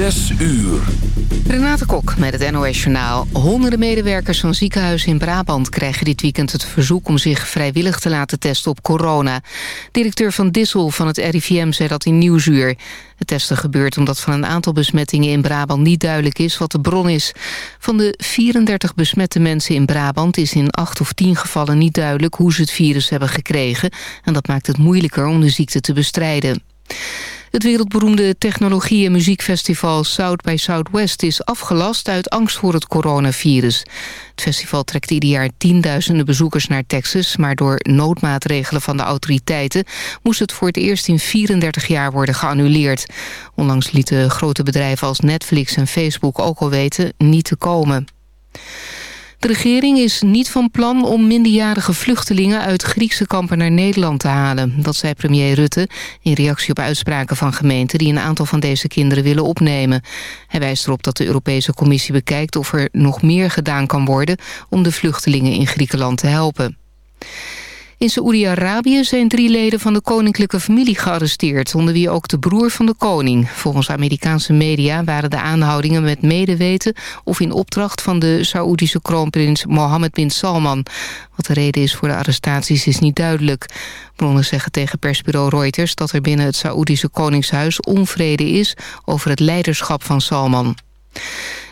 Zes uur. Renate Kok met het NOS Journaal. Honderden medewerkers van ziekenhuizen in Brabant krijgen dit weekend het verzoek om zich vrijwillig te laten testen op corona. Directeur van Dissel van het RIVM zei dat in Nieuwsuur. Het testen gebeurt omdat van een aantal besmettingen in Brabant niet duidelijk is wat de bron is. Van de 34 besmette mensen in Brabant is in 8 of 10 gevallen niet duidelijk hoe ze het virus hebben gekregen. En dat maakt het moeilijker om de ziekte te bestrijden. Het wereldberoemde technologie- en muziekfestival South by Southwest is afgelast uit angst voor het coronavirus. Het festival trekt ieder jaar tienduizenden bezoekers naar Texas, maar door noodmaatregelen van de autoriteiten moest het voor het eerst in 34 jaar worden geannuleerd. Onlangs lieten grote bedrijven als Netflix en Facebook ook al weten niet te komen. De regering is niet van plan om minderjarige vluchtelingen uit Griekse kampen naar Nederland te halen. Dat zei premier Rutte in reactie op uitspraken van gemeenten die een aantal van deze kinderen willen opnemen. Hij wijst erop dat de Europese Commissie bekijkt of er nog meer gedaan kan worden om de vluchtelingen in Griekenland te helpen. In Saoedi-Arabië zijn drie leden van de koninklijke familie gearresteerd... onder wie ook de broer van de koning. Volgens Amerikaanse media waren de aanhoudingen met medeweten... of in opdracht van de Saoedische kroonprins Mohammed bin Salman. Wat de reden is voor de arrestaties is niet duidelijk. Bronnen zeggen tegen persbureau Reuters... dat er binnen het Saoedische koningshuis onvrede is... over het leiderschap van Salman.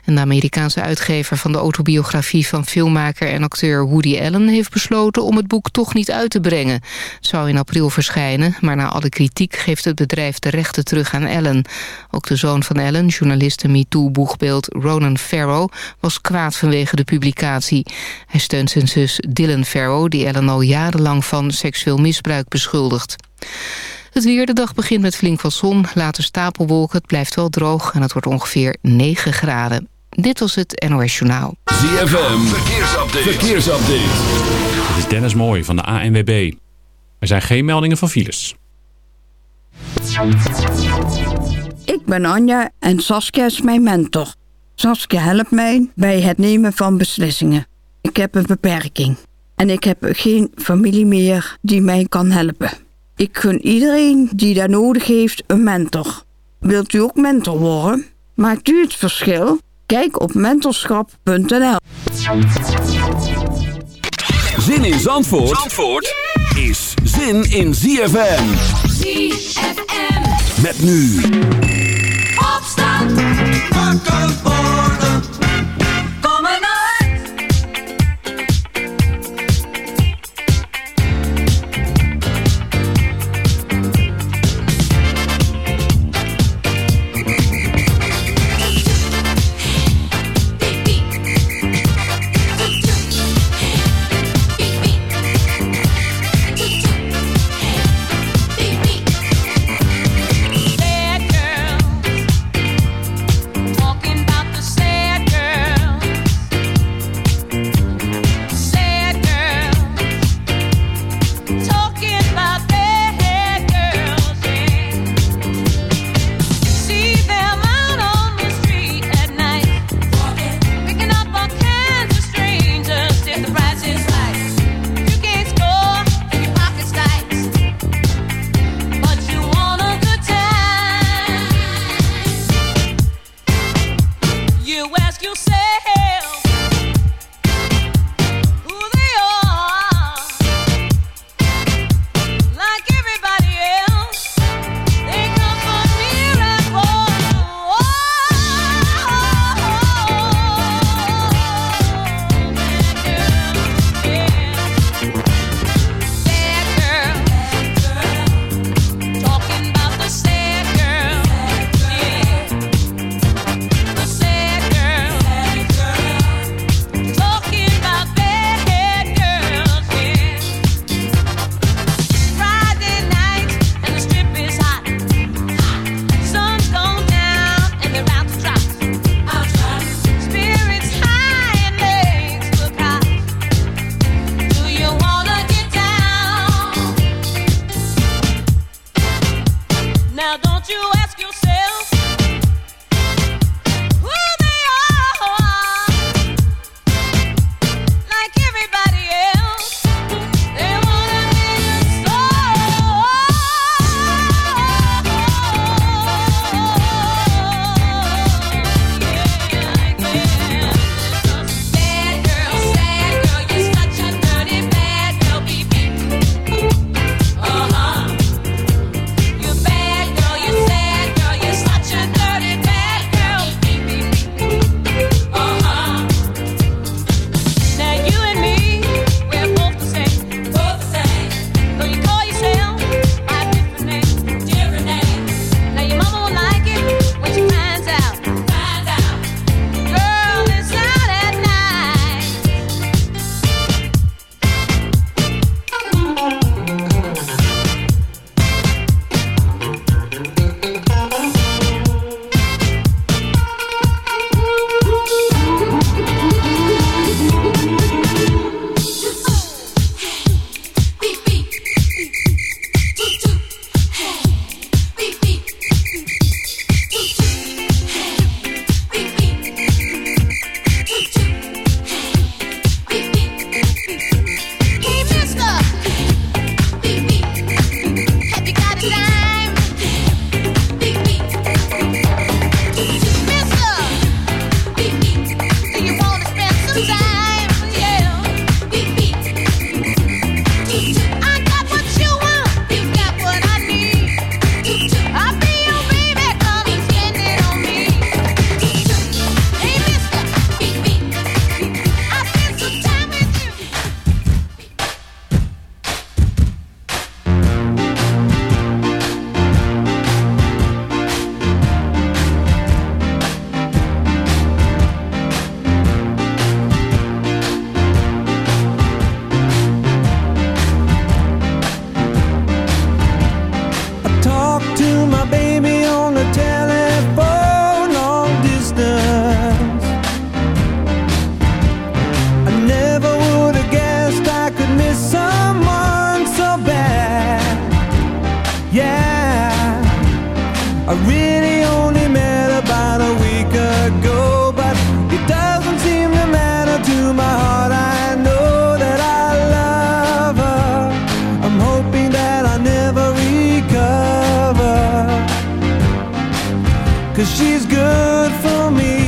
En de Amerikaanse uitgever van de autobiografie van filmmaker en acteur Woody Allen heeft besloten om het boek toch niet uit te brengen. Het zou in april verschijnen, maar na alle kritiek geeft het bedrijf de rechten terug aan Allen. Ook de zoon van Allen, journalist en MeToo-boegbeeld Ronan Farrow, was kwaad vanwege de publicatie. Hij steunt zijn zus Dylan Farrow, die Allen al jarenlang van seksueel misbruik beschuldigt. Het weer, de dag begint met flink wat zon, later stapelwolken. Het blijft wel droog en het wordt ongeveer 9 graden. Dit was het NOS Journaal. ZFM, verkeersupdate. verkeersupdate. Dit is Dennis Mooij van de ANWB. Er zijn geen meldingen van files. Ik ben Anja en Saskia is mijn mentor. Saskia helpt mij bij het nemen van beslissingen. Ik heb een beperking en ik heb geen familie meer die mij kan helpen. Ik gun iedereen die daar nodig heeft een mentor. Wilt u ook mentor worden? Maakt u het verschil? Kijk op mentorschap.nl Zin in Zandvoort, Zandvoort is zin in ZFM. ZFM. Met nu. Opstand. Wakker worden. good for me.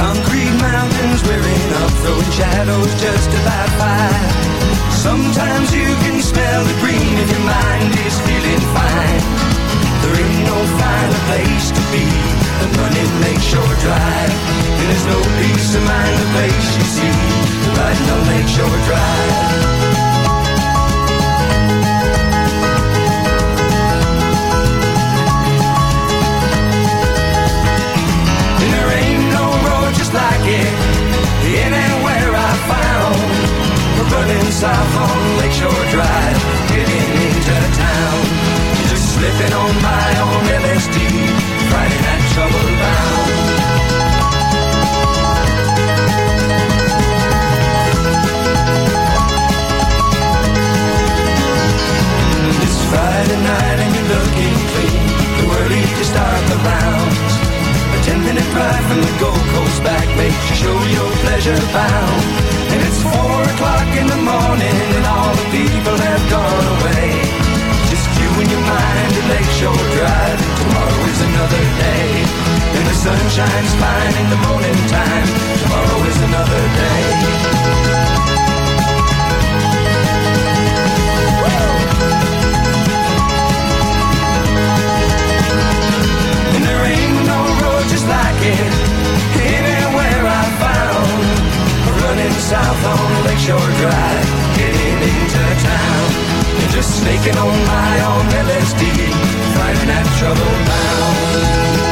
Concrete mountains wearing up, throwing shadows just about fine. Sometimes you can smell the green if your mind is feeling fine. There ain't no finer place to be than running Lakeshore Drive. And there's no peace of mind the place you see riding on Lakeshore Drive. kick anywhere I found. running south on Lakeshore Drive, getting into town. Just slipping on my own LSD, Friday night trouble bound. Friday night and you're looking clean. Too early to start the round ten-minute ride from the Gold Coast back makes you show your pleasure bound. And it's four o'clock in the morning and all the people have gone away. Just you and your mind to Lakeshore Drive. Tomorrow is another day. And the sun shines fine in the morning time. Tomorrow is another day. just like it anywhere I found. Running south on Lakeshore Drive, getting into town. And just sneaking on my own LSD, finding that trouble bound.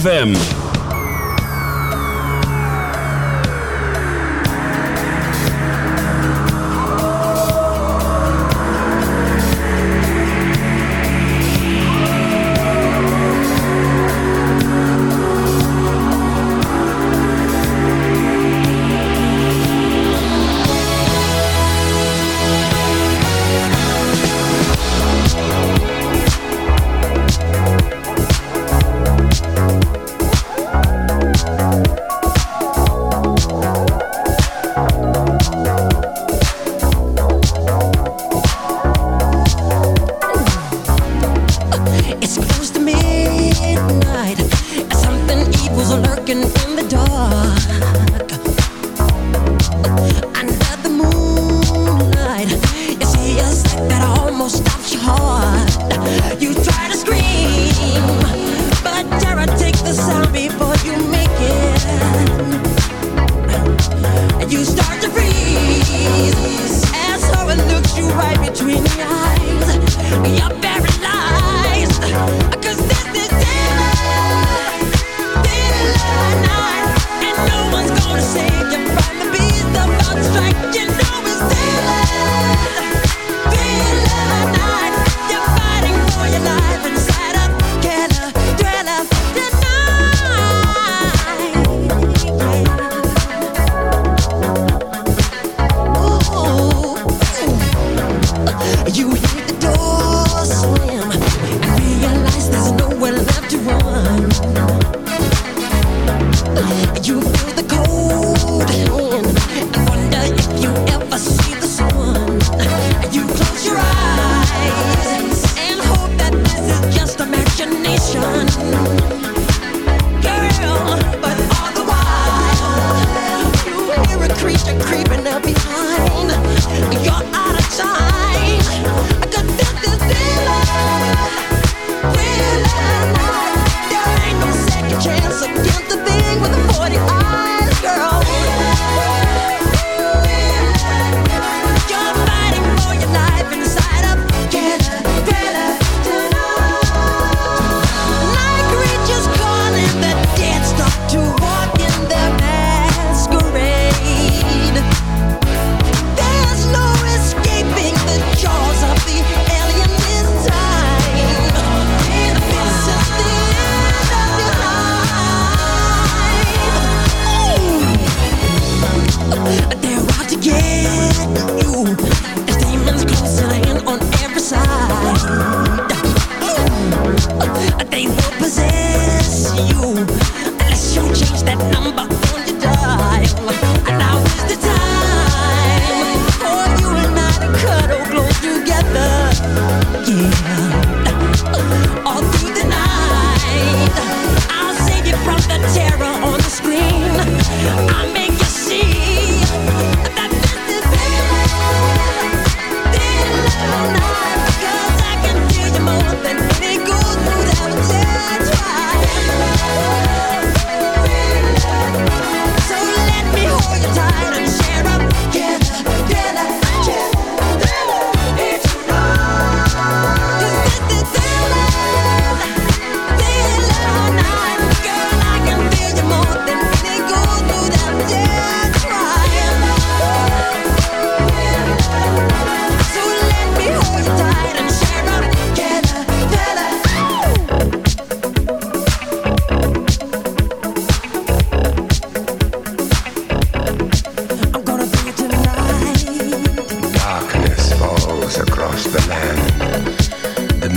ZFM.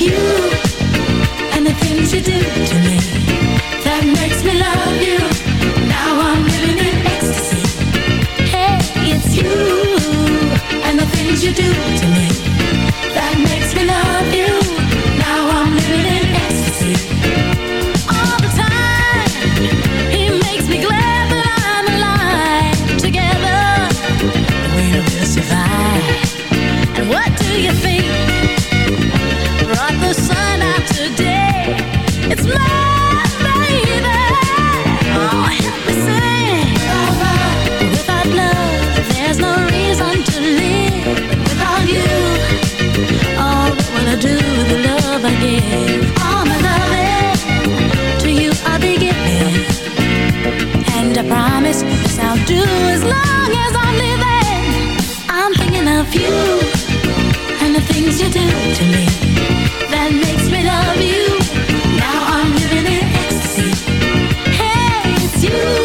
you and the things you do to me that makes me love you. Now I'm living in ecstasy. Hey, it's you and the things you do to me. Cause I'll do as long as I'm living. I'm thinking of you And the things you do to me That makes me love you. Now I'm living in ecstasy. Hey, it's you.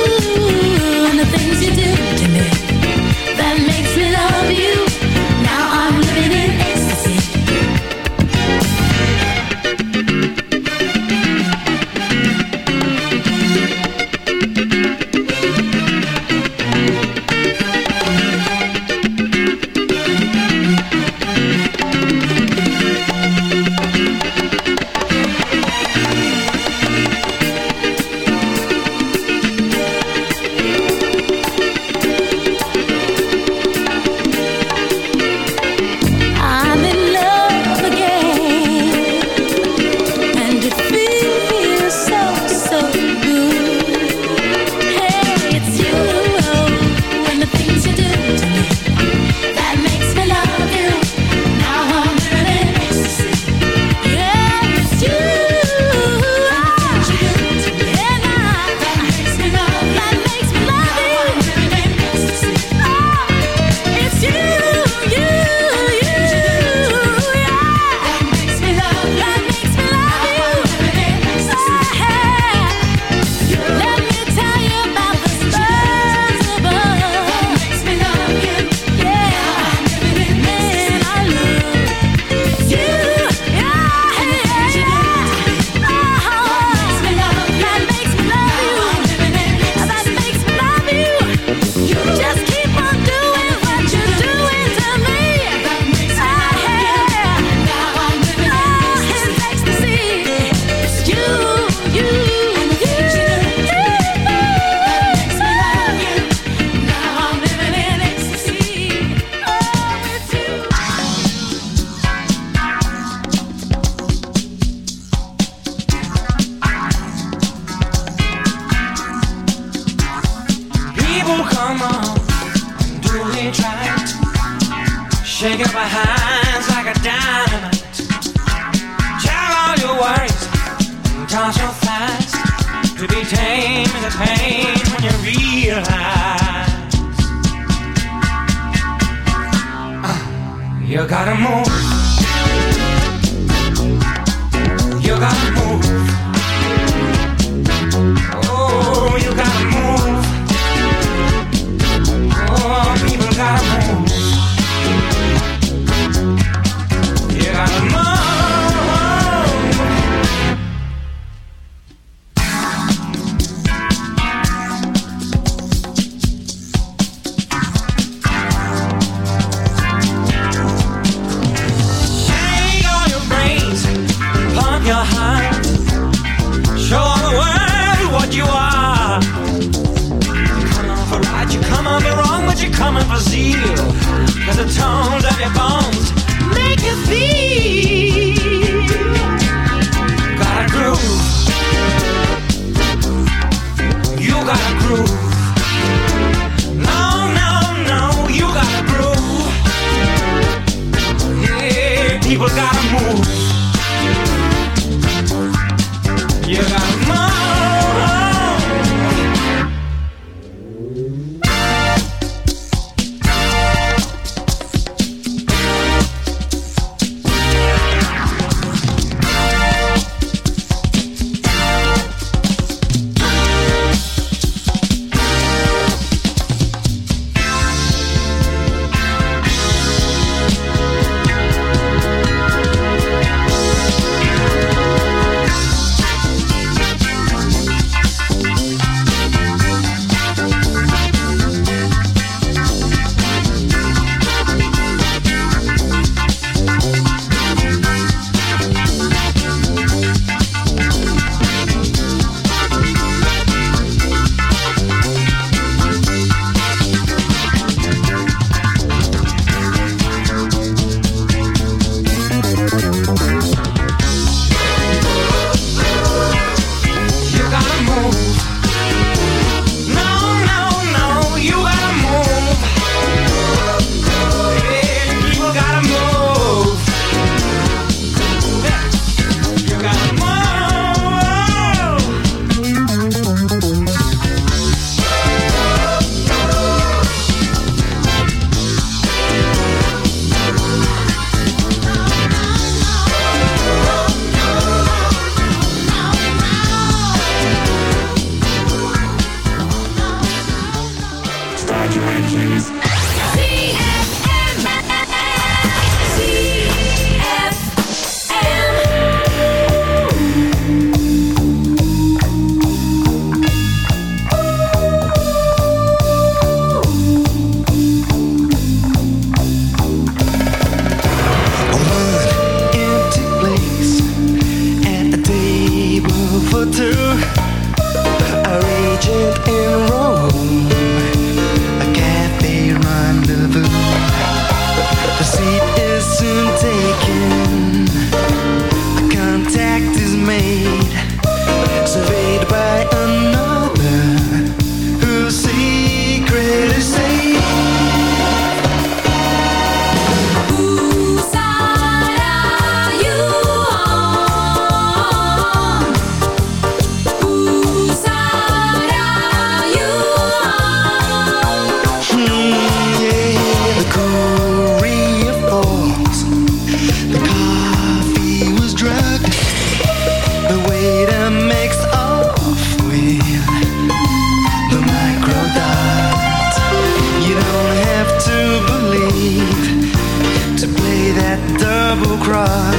cry.